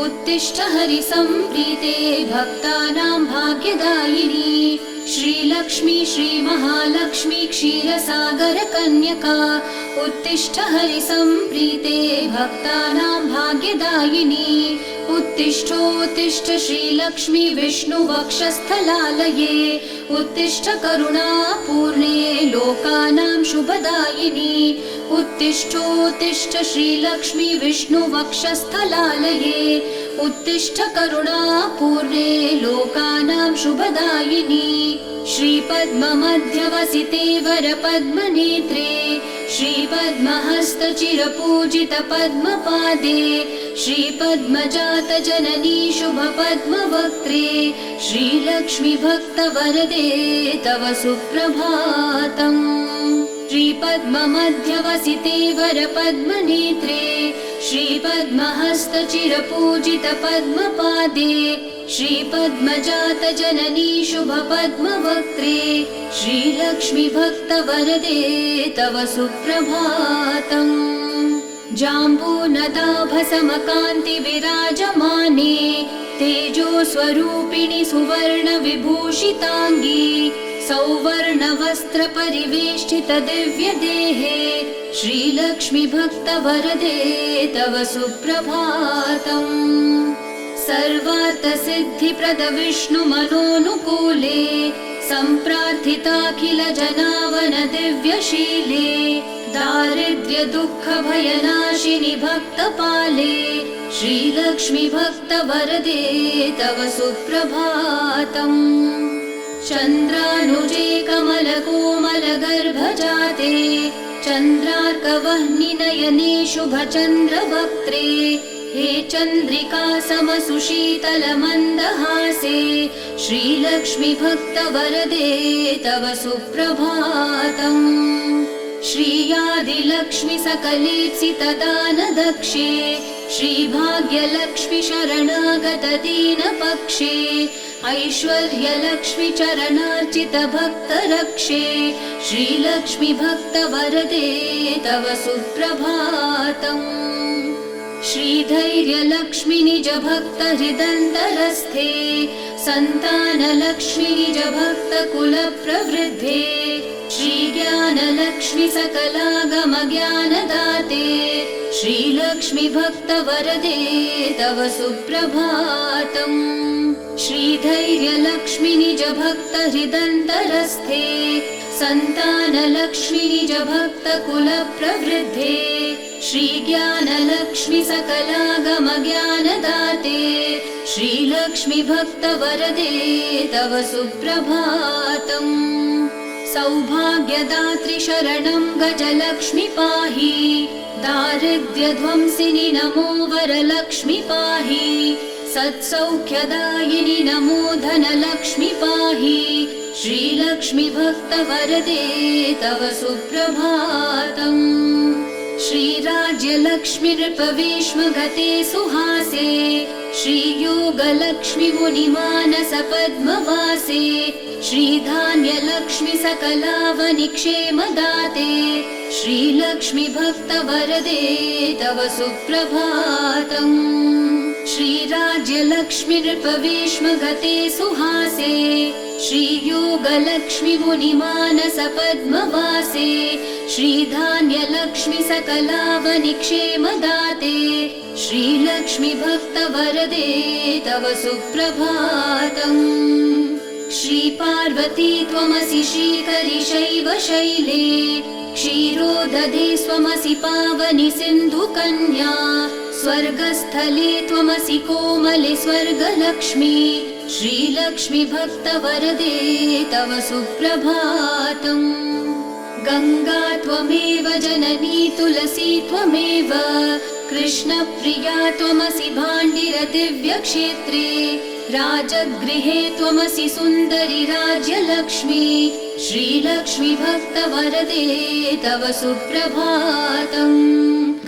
उत्तिष्ठ हरिसम्प्रीते भक्तानां भाग्यदायिनी। श्रीलक्ष्मी श्रीमहालक्ष्मी क्षीरसागरकन्यका उत्तिष्ठ हरिसम्प्रीते भक्तानां भाग्यदायिनी उत्तिष्ठोत्तिष्ठ श्रीलक्ष्मी विष्णुवक्षस्थलालये उत्तिष्ठ करुणापूर्णे लोकानां शुभदायिनी उत्तिष्ठोत्तिष्ठ श्रीलक्ष्मी विष्णुवक्षस्थलालये उत्तिष्ठ करुणापूर्णे लोकानां शुभदायिनी श्रीपद्ममध्यवसिते वरपद्मनेत्रे श्रीपद्महस्तचिरपूजितपद्मपादे श्रीपद्मजातजननी शुभपद्मवक्त्रे श्रीलक्ष्मीभक्तवरदे तव सुप्रभातम्। श्रीपद्ममध्यवसिते वरपद्मनेत्रे श्रीपद्महस्तचिरपूजितपद्मपादे श्रीपद्मजातजननी शुभपद्मवक्त्रे श्रीलक्ष्मीभक्तवरदे तव सुप्रभातम् जाम्बूनदाभसमकान्तिविराजमाने तेजोस्वरूपिणि सुवर्णविभूषिताङ्गी सौवर्णवस्त्रपरिवेष्टितदिव्यदेहे श्रीलक्ष्मीभक्तवरदे तव सुप्रभातम् सर्वार्थसिद्धिप्रदविष्णुमनोनुकूले सम्प्रार्थिताखिलजनावनदिव्यशीले दारिद्र्यदुःखभयनाशिनि भक्तपाले श्रीलक्ष्मीभक्तवरदे तव सुप्रभातम्। चन्द्रानुजे कमलकोमलगर्भजाते चन्द्रार्कवह्निनयने शुभचन्द्रवक्त्रे हे चन्द्रिका समसुशीतलमन्दहासे श्रीलक्ष्मीभक्तवरदे तव सुप्रभातम्। श्रीयादिलक्ष्मि सकलेप्सितदानदक्षे श्रीभाग्यलक्ष्मि शरणागतदीनपक्षे ऐश्वर्यलक्ष्मि चरणार्चितभक्तरक्षे श्रीलक्ष्मीभक्तवरदे तव सुप्रभातम् श्रीधैर्यलक्ष्मि निजभक्तहृदन्तरस्थे सन्तानलक्ष्मि निजभक्तकुलप्रवृद्धे श्रीज्ञानलक्ष्मि सकलागमज्ञानदाते श्रीलक्ष्मीभक्तवरदे तव सुप्रभातम्। श्रीधैर्यलक्ष्मि निजभक्तहृदन्तरस्थे सन्तानलक्ष्मि निजभक्तकुलप्रवृद्धे श्रीज्ञानलक्ष्मि सकलागमज्ञानदाते श्रीलक्ष्मीभक्तवरदे तव सुप्रभातम्। सौभाग्यदात्रि शरणं गजलक्ष्मि पाहि दारिद्र्यध्वंसिनि नमो वरलक्ष्मि पाहि सत्सौख्यदायिनि नमो धनलक्ष्मि पाहि श्रीलक्ष्मीभक्तवरदे तव सुप्रभातम्। श्रीराज्यलक्ष्मीर्पवेश्मगते सुहासे श्रीयोगलक्ष्मि मुनिमानसपद्मवासे श्रीधान्यलक्ष्मि सकलावनिक्षेमदाते श्रीलक्ष्मीभक्तवरदे तव सुप्रभातम्। श्रीराज्यलक्ष्मीर्पवेश्मगते सुहासे श्रीयोगलक्ष्मि मुनिमानसपद्मवासे श्रीधान्यलक्ष्मि सकलावनिक्षेमदाते श्रीलक्ष्मीभक्तवरदे तव सुप्रभातम्। श्रीपार्वती त्वमसि श्रीकरि शैव शैले क्षीरोदधे स्वमसि पावनि सिन्धुकन्या स्वर्गस्थले त्वमसि कोमले स्वर्गलक्ष्मी श्रीलक्ष्मीभक्तवरदे तव सुप्रभातम्। गङ्गा त्वमेव जननी तुलसी त्वमेव कृष्णप्रिया त्वमसि भाण्डिरदिव्यक्षेत्रे राजगृहे त्वमसि सुन्दरि राज्यलक्ष्मी श्रीलक्ष्मि भक्तवरदे तव सुप्रभातम्।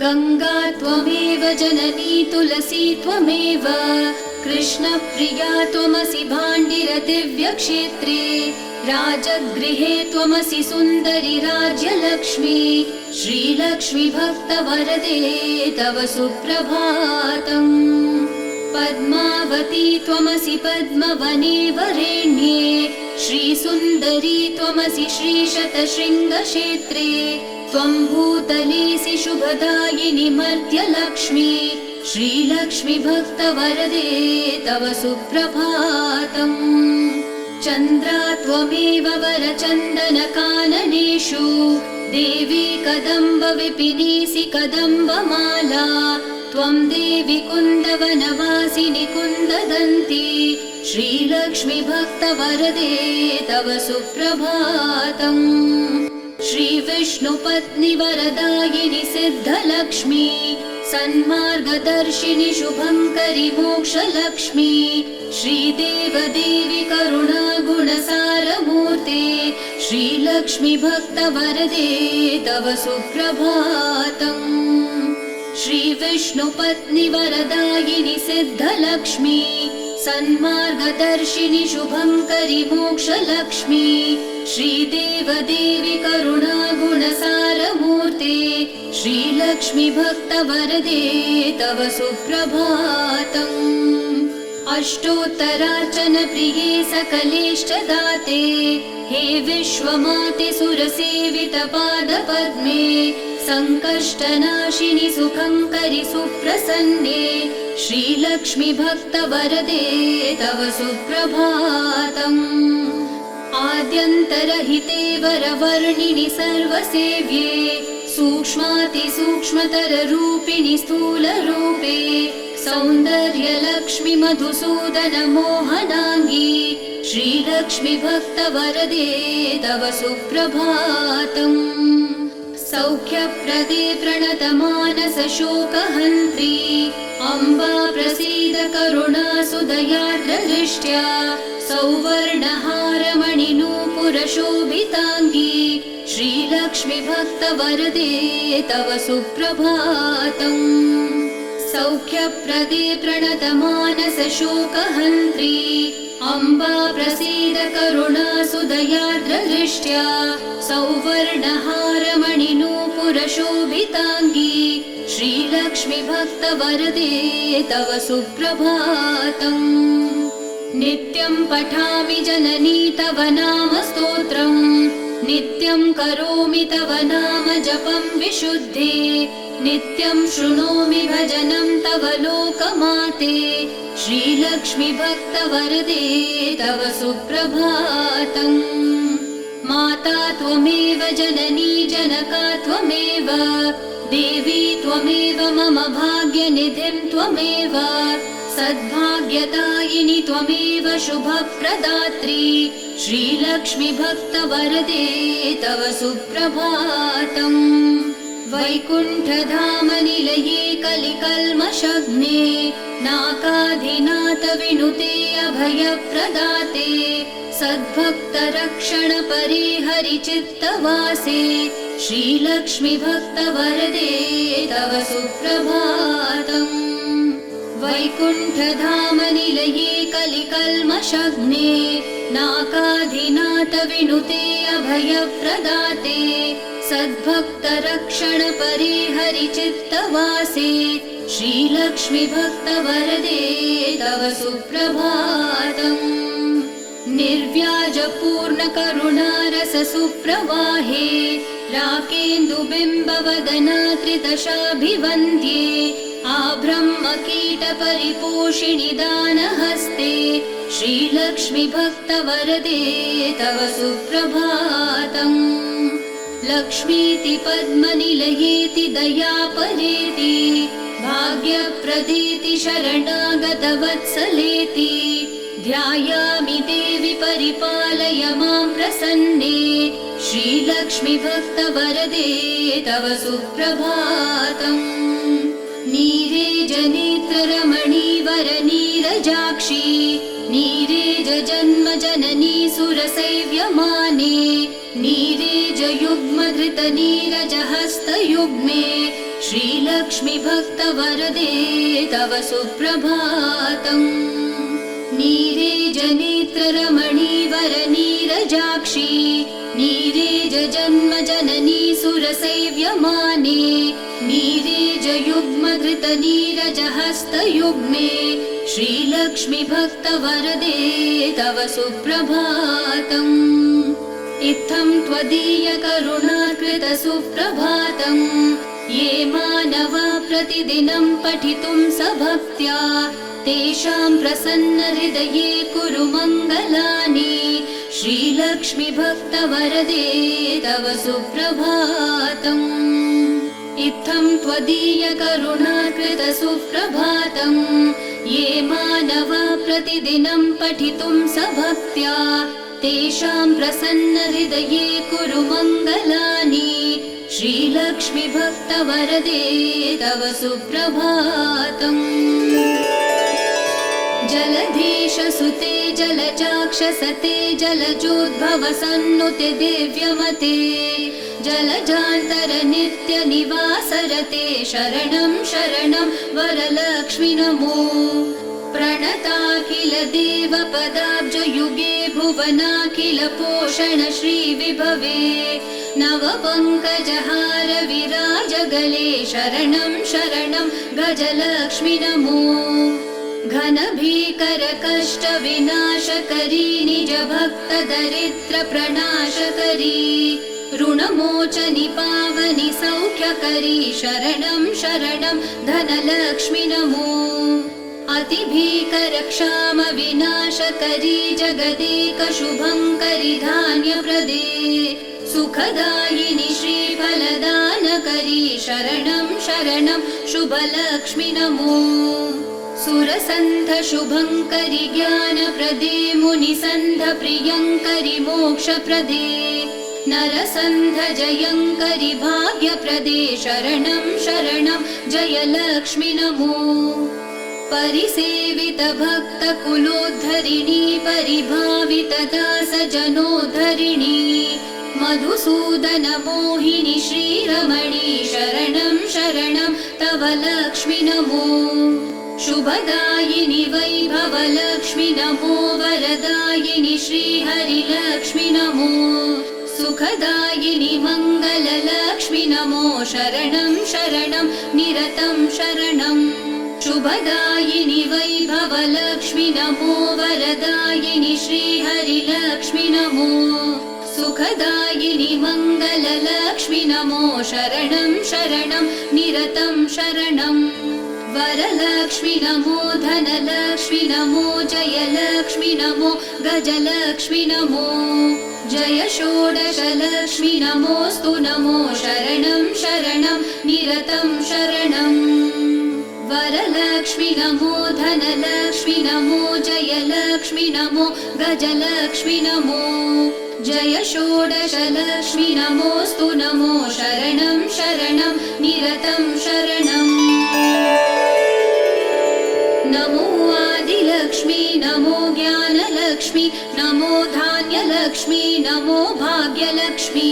गङ्गा त्वमेव जननी तुलसी त्वमेव कृष्णप्रिया त्वमसि भाण्डिरदिव्यक्षेत्रे राजगृहे त्वमसि सुन्दरि राज्यलक्ष्मी श्रीलक्ष्मि भक्तवरदे तव सुप्रभातम्। पद्मावती त्वमसि पद्मवने वरेण्ये श्रीसुन्दरी त्वमसि श्रीशतशृङ्गक्षेत्रे त्वम् भूतलेसि शुभदायिनि मर्त्यलक्ष्मी श्रीलक्ष्मि भक्तवरदे तव सुप्रभातम् चन्द्रा त्वमेव वरचन्दनकाननेषु। देवी कदम्ब विपिनीसि कदम्बमाला। त्वं देवि कुन्दवनवासिनि कुन्ददन्ती। श्रीलक्ष्मि भक्तवरदे तव सुप्रभातम् श्रीविष्णुपत्नि वरदायिनि सिद्धलक्ष्मी सन्मार्गदर्शिनि शुभङ्करि मोक्षलक्ष्मी। श्रीदेवदेवि करुणा गुणसारमूर्ते श्रीलक्ष्मि भक्तवरदे तव सुप्रभातम्। श्रीविष्णुपत्नि वरदायिनि सिद्धलक्ष्मी सन्मार्गदर्शिनि शुभङ्करि मोक्षलक्ष्मी। श्रीदेवदेवि करुणा गुणसारमूर्ते श्रीलक्ष्मि भक्तवरदे तव सुप्रभातम्। अष्टोत्तरार्चनप्रिये सकलेष्टदाते। हे विश्वमाते सुरसेवितपादपद्मे। सङ्कष्टनाशिनि सुखङ्करि सुप्रसन्ने श्रीलक्ष्मि भक्तवरदे तव सुप्रभातम्। आद्यन्तरहिते वरवर्णिनि सर्वसेव्ये सूक्ष्मातिसूक्ष्मतररूपिणि स्थूलरूपे सौन्दर्यलक्ष्मि मधुसूदन मोहनाङ्गी श्रीलक्ष्मि भक्तवरदे तव सुप्रभातम् सौख्यप्रदे प्रणतमानसशोकहन्त्री अम्बा प्रसीद करुणा सुदयार्द्रदृष्ट्या सौवर्णहारमणिनूपुरशोभिताङ्गी। श्रीलक्ष्मि भक्तवरदे तव सुप्रभातम्। सौख्यप्रदे प्रणतमानसशोकहन्त्री अम्बा प्रसीद करुणा सुदयार्द्रदृष्ट्या सौवर्णहारमणिनूपुरशोभिताङ्गी श्रीलक्ष्मि भक्तवरदे तव सुप्रभातम्। नित्यं पठामि जननी तव नाम स्तोत्रम् नित्यं करोमि तव नाम जपं विशुद्धे नित्यं शृणोमि भजनं तव लोकमाते। श्रीलक्ष्मि भक्तवरदे तव सुप्रभातम् माता त्वमेव जननी जनका त्वमेव। देवी त्वमेव मम भाग्यनिधिं त्वमेव। सद्भाग्यदायिनि त्वमेव शुभप्रदात्री। श्रीलक्ष्मि भक्तवरदे तव सुप्रभातम् वैकुण्ठधामनिलये कलिकल्मषग्ने नाकाधिनाथ विनुते अभयप्रदाते सद्भक्तरक्षणपरे हरिचित्तवासे श्रीलक्ष्मि भक्तवरदे तव सुप्रभातम् वैकुण्ठधामनिलये कलिकल्मषग्ने नाकाधिनाथ विनुते अभयप्रदाते सद्भक्तरक्षणपरे हरिचित्तवासे श्रीलक्ष्मि भक्तवरदे तव सुप्रभातम्। निर्व्याजपूर्णकरुणारससुप्रवाहे। राकेन्दुबिम्बवदना त्रिदशाभिवन्द्ये आब्रह्मकीटपरिपोषिणि दानहस्ते श्रीलक्ष्मि भक्तवरदे तव सुप्रभातम् लक्ष्मीति पद्मनिलयेति दयापरेति भाग्यप्रदेति शरणागतवत्सलेति ध्यायामि देवि परिपालय मां प्रसन्ने श्रीलक्ष्मि भक्तवरदे तव सुप्रभातम् नीरे जनेत्ररमणीवर नीरजाक्षी जन्मजननी सुरसैव्यमाने नीरेजयुग्मधृतनीरजहस्तयुग्मे श्रीलक्ष्मि भक्तवरदे तव सुप्रभातम् नीरेजनेत्ररमणी वरनीरजाक्षी नीरेज जन्मजननी सुरसैव्यमाने नीरेजयुग्मधृतनीरजहस्तयुग्मे श्रीलक्ष्मि भक्तवरदे तव सुप्रभातम्। इत्थं त्वदीयकरुणाकृत सुप्रभातम् ये मानवा प्रतिदिनं पठितुं स भक्त्या तेषां प्रसन्नहृदये कुरु मङ्गलानि। श्रीलक्ष्मि भक्तवरदे तव सुप्रभातम् इत्थं त्वदीयकरुणाकृत सुप्रभातम् ये मानवा प्रतिदिनं पठितुं स भक्त्या तेषां प्रसन्नहृदये कुरु मङ्गलानि। श्रीलक्ष्मि भक्तवरदे तव सुप्रभातम्। जलधीशसुते जलचाक्षसते जलजोद्भवसन्नुते दिव्यमते जलजान्तरनित्यनिवासरते शरणं शरणं वरलक्ष्मि नमो प्रणताखिल देवपदाब्जयुगे भुवनाखिल पोषण श्रीविभवे। नवपङ्कजहार विराजगले शरणं शरणं गजलक्ष्मि नमो घनभीकरकष्टविनाशकरी निजभक्तदरिद्रप्रणाशकरी ऋणमोचनि पावनि सौख्यकरी शरणं शरणं धनलक्ष्मि नमो। अतिभीकरक्षाम विनाशकरी जगदेकशुभङ्करि धान्यप्रदे सुखदायिनि श्रीफलदानकरी शरणं शरणं शुभलक्ष्मि नमो। सुरसन्ध शुभङ्करि ज्ञानप्रदे मुनिसन्ध प्रियङ्करि मोक्षप्रदे नरसन्ध जयङ्करि भाग्यप्रदे शरणं शरणं जयलक्ष्मि नमो परिसेवित भक्तकुलोद्धरिणी परिभावित दासजनोद्धरिणी मधुसूदन मोहिनि श्रीरमणि शरणं शरणं तव लक्ष्मि नमो शुभदायिनि वैभवलक्ष्मि नमो वरदायिनि श्रीहरिलक्ष्मि नमो सुखदायिनि मङ्गललक्ष्मि नमो शरणं शरणं निरतं शरणम् शुभदायिनि वैभवलक्ष्मि नमो वरदायिनि श्रीहरिलक्ष्मि नमो। सुखदायिनि मङ्गललक्ष्मि नमो शरणं शरणं निरतं शरणम् वरलक्ष्मि नमो धनलक्ष्मि नमो जयलक्ष्मि नमो गजलक्ष्मि नमो जय षोडशलक्ष्मि नमोऽस्तु नमो शरणं शरणं निरतं शरणम् वरलक्ष्मि नमो धनलक्ष्मि नमो जयलक्ष्मि नमो गजलक्ष्मि नमो जय षोडशलक्ष्मि नमोऽस्तु नमो शरणं शरणं निरतं शरणम् नमो आदिलक्ष्मी नमो ज्ञानलक्ष्मी नमो धान्यलक्ष्मी नमो भाग्यलक्ष्मी।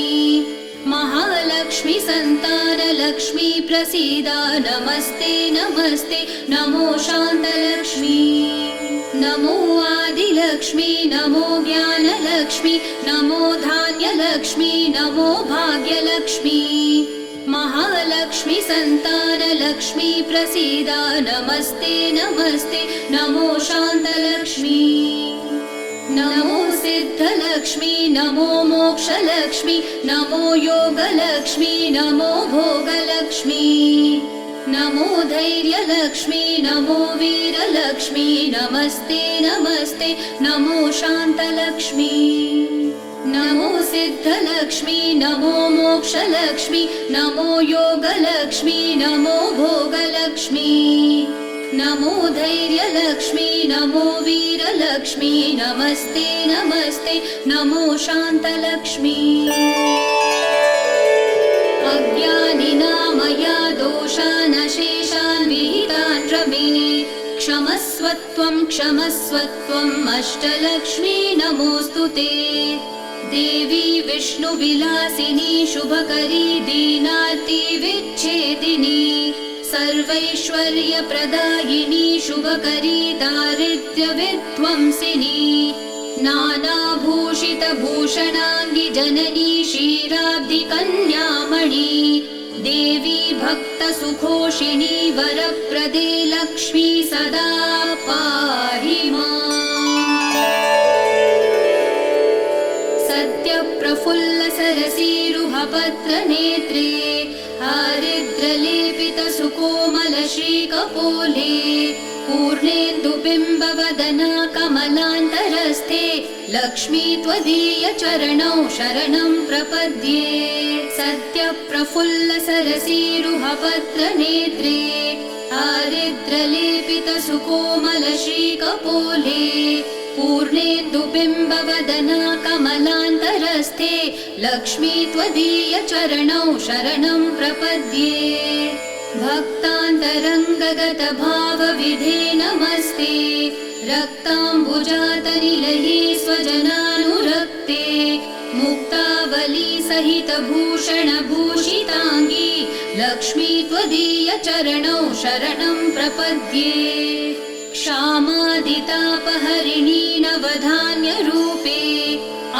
महालक्ष्मी सन्तानलक्ष्मी प्रसीदा नमस्ते नमस्ते नमो शान्तलक्ष्मी। नमो आदिलक्ष्मी नमो ज्ञानलक्ष्मी नमो धान्यलक्ष्मी नमो भाग्यलक्ष्मी। महालक्ष्मी सन्तानलक्ष्मी प्रसीदा नमस्ते नमस्ते नमो शान्तलक्ष्मी नमो सिद्धलक्ष्मी नमो मोक्षलक्ष्मी नमो योगलक्ष्मी नमो भोगलक्ष्मी नमो धैर्यलक्ष्मी नमो वीरलक्ष्मी नमस्ते नमस्ते नमो शान्तलक्ष्मी नमो सिद्धलक्ष्मी नमो मोक्षलक्ष्मी नमो योगलक्ष्मी नमो भोगलक्ष्मी नमो धैर्यलक्ष्मी नमो वीरलक्ष्मी नमस्ते नमस्ते नमो शान्तलक्ष्मी। अज्ञानिना मया दोषान् शेषान् विहितान् रमे क्षमस्वत्वं क्षमस्वत्वम् अष्टलक्ष्मी नमोऽस्तु ते। देवी विष्णुविलासिनी शुभकरी दीनार्ति विच्छेदिनी सर्वैश्वर्यप्रदायिनी शुभकरी दारिद्र्यविध्वंसिनी नानाभूषितभूषणाङ्गि जननी क्षीराब्धिकन्यामणि देवी भक्तसुघोषिणी वरप्रदे लक्ष्मी सदा पाहि माम्। सत्यप्रफुल्लसरसीरुहपत्रनेत्रे हारिद्रलेपितसुकोमलश्रीकपोले पूर्णेन्दुबिम्बवदना कमलान्तरस्थे लक्ष्मी त्वदीयचरणौ शरणं प्रपद्ये। सत्यप्रफुल्लसरसीरुहपत्रनेत्रे हारिद्रलेपितसुकोमलश्रीकपोले पूर्णेन्दुबिम्बवदना कमलान्तरस्थे लक्ष्मी त्वदीयचरणौ शरणं प्रपद्ये। भक्तान्तरङ्गगतभावविधे नमस्ते। रक्ताम्बुजातनिलये स्वजनानुरक्ते। मुक्तावली सहितभूषणभूषिताङ्गी लक्ष्मी त्वदीयचरणौ शरणं प्रपद्ये क्षामादितापहरिणी नवधान्यरूपे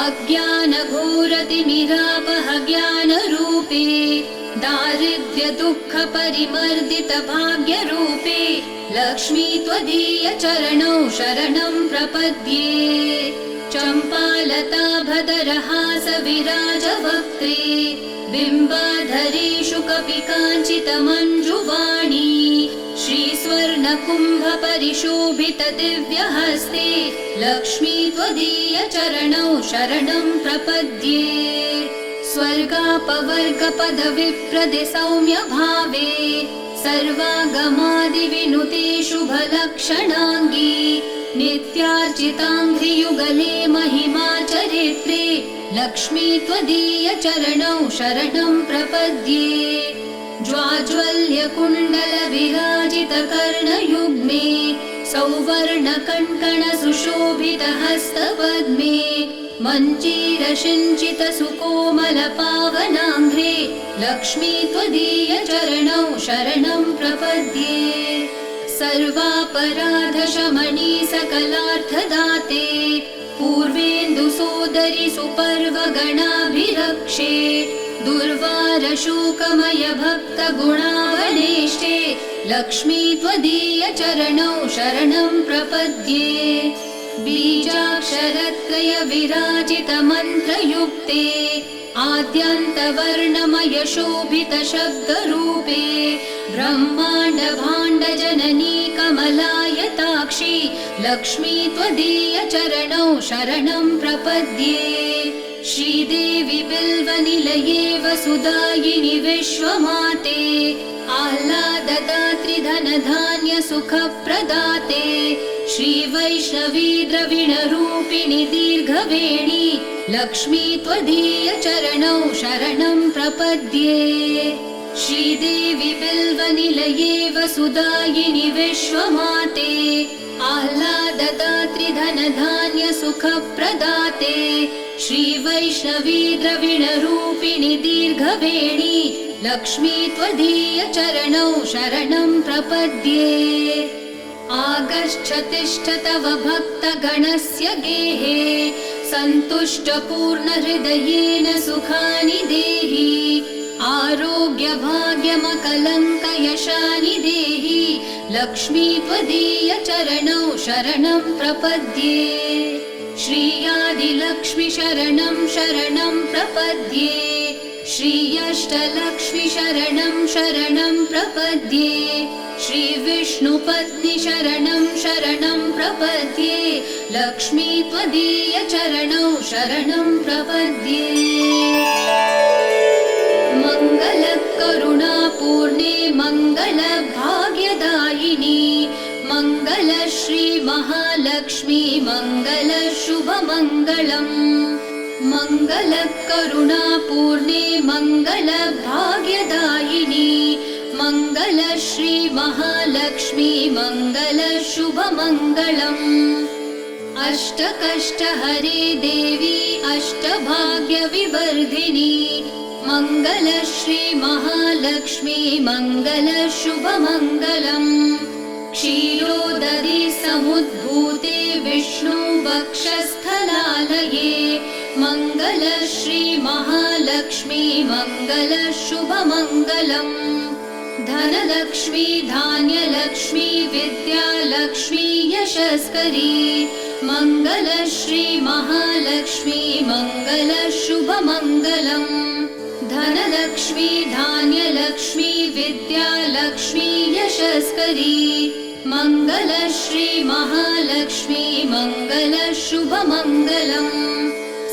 अज्ञानघोरतिमिरापह ज्ञानरूपे दारिद्र्यदुःखपरिमर्दितभाग्यरूपे लक्ष्मी त्वदीयचरणौ शरणं प्रपद्ये। चम्पालता भदरहासविराजवक्त्रे बिम्बाधरेषु कपि काञ्चितमञ्जुवाणी श्रीस्वर्णकुम्भपरिशोभितदिव्यहस्ते लक्ष्मी त्वदीयचरणौ शरणं प्रपद्ये। स्वर्गापवर्गपदविप्रदे सौम्यभावे सर्वागमादिविनुते शुभलक्षणाङ्गी नित्यार्चिताङ्घ्रियुगले महिमा चरित्रे लक्ष्मी त्वदीयचरणौ शरणं प्रपद्ये ज्वाज्वल्यकुण्डलविराजितकर्णयुग्मे सौवर्णकङ्कणसुशोभितहस्तपद्मे मञ्जीरसिञ्चितसुकोमलपावनाङ्घ्रे लक्ष्मी त्वदीयचरणौ शरणं प्रपद्ये। सर्वापराधशमणी सकलार्थदाते पूर्वेन्दुसोदरि सुपर्वगणाभिरक्षे दुर्वारशोकमय भक्तगुणावनेष्टे लक्ष्मी त्वदीयचरणौ शरणं प्रपद्ये। बीजाक्षरत्रय विराजितमन्त्रयुक्ते आद्यन्तवर्णमय शोभितशब्दरूपे ब्रह्माण्ड भाण्डजननी कमलायताक्षी लक्ष्मी त्वदीयचरणौ शरणं प्रपद्ये श्रीदेवि बिल्वनिलये वसुदायिनि विश्वमाते आह्लाददात्रि धनधान्यसुखप्रदाते श्रीवैष्णवी द्रविणरूपिणि दीर्घवेणी लक्ष्मी त्वदीयचरणौ शरणं प्रपद्ये। श्रीदेवि बिल्वनिलये वसुदायिनि विश्वमाते आह्लाददात्रि धनधान्यसुखप्रदाते श्रीवैष्णवी द्रविणरूपिणि दीर्घवेणी लक्ष्मी त्वदीयचरणौ शरणं प्रपद्ये आगच्छतिष्ठ तव भक्तगणस्य गेहे सन्तुष्टपूर्णहृदयेन सुखानि देहि आरोग्यभाग्यमकलङ्कयशानि देहि लक्ष्मी त्वदीयचरणौ शरणं प्रपद्ये। श्रीयादिलक्ष्मि शरणं प्रपद्ये। श्रीयष्टलक्ष्मि शरणं शरणं प्रपद्ये। श्रीविष्णुपत्नि शरणं प्रपद्ये। लक्ष्मी त्वदीयचरणौ शरणं प्रपद्ये। मङ्गलकरुणापूर्णे श्रीमहालक्ष्मी मङ्गल शुभमङ्गलम् मङ्गलकरुणापूर्णे मङ्गलभाग्यदायिनी। मङ्गलश्री महालक्ष्मी मङ्गलशुभमङ्गलम् अष्टकष्टहरे देवी अष्टभाग्यविवर्धिनी। मङ्गलश्री महालक्ष्मी मङ्गलशुभमङ्गलम् क्षीरोदरी समुद्भूते विष्णु वक्षस्थलालये मङ्गलश्री महालक्ष्मी मङ्गलशुभमङ्गलम्। धनलक्ष्मी धान्यलक्ष्मी विद्यालक्ष्मी यशस्करी मङ्गलश्री महालक्ष्मी मङ्गलशुभमङ्गलम्। धनलक्ष्मी धान्यलक्ष्मी विद्यालक्ष्मी यशस्करी मङ्गलश्री मङ्गलशुभमङ्गलम्।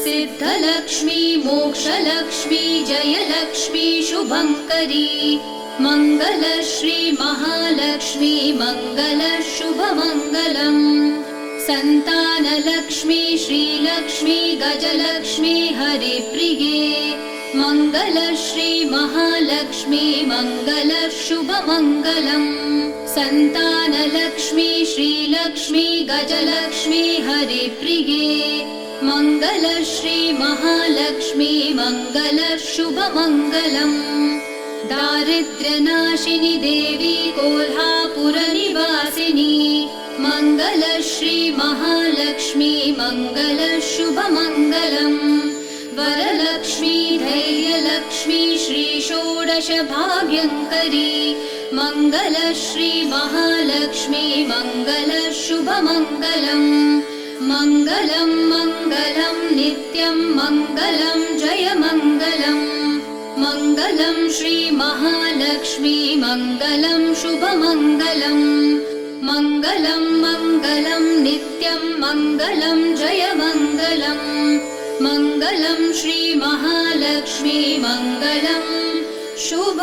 सिद्धलक्ष्मी मोक्षलक्ष्मी जयलक्ष्मी शुभङ्करी। मङ्गलश्री महालक्ष्मी मङ्गलशुभमङ्गलम्। सन्तानलक्ष्मी श्रीलक्ष्मी गजलक्ष्मी हरिप्रिये। मङ्गलश्री महालक्ष्मी मङ्गलशुभमङ्गलम् सन्तानलक्ष्मी श्रीलक्ष्मी गजलक्ष्मी हरिप्रिये। मङ्गलश्री महालक्ष्मी मङ्गलशुभमङ्गलम् दारिद्र्यनाशिनि देवी कोल्हापुरनिवासिनी मङ्गलश्री महालक्ष्मी मङ्गलशुभमङ्गलम् वरलक्ष्मी धैर्यलक्ष्मी श्रीषोडशभाग्यङ्करी मङ्गलश्री महालक्ष्मी मङ्गलशुभमङ्गलम् मङ्गलं मङ्गलं नित्यं मङ्गलं जयमङ्गलम् मङ्गलं श्रीमहालक्ष्मी मङ्गलं शुभमङ्गलम् मङ्गलं मङ्गलं नित्यं मङ्गलं जयमङ्गलम् मङ्गलं श्रीमहालक्ष्मी मङ्गलं शुभ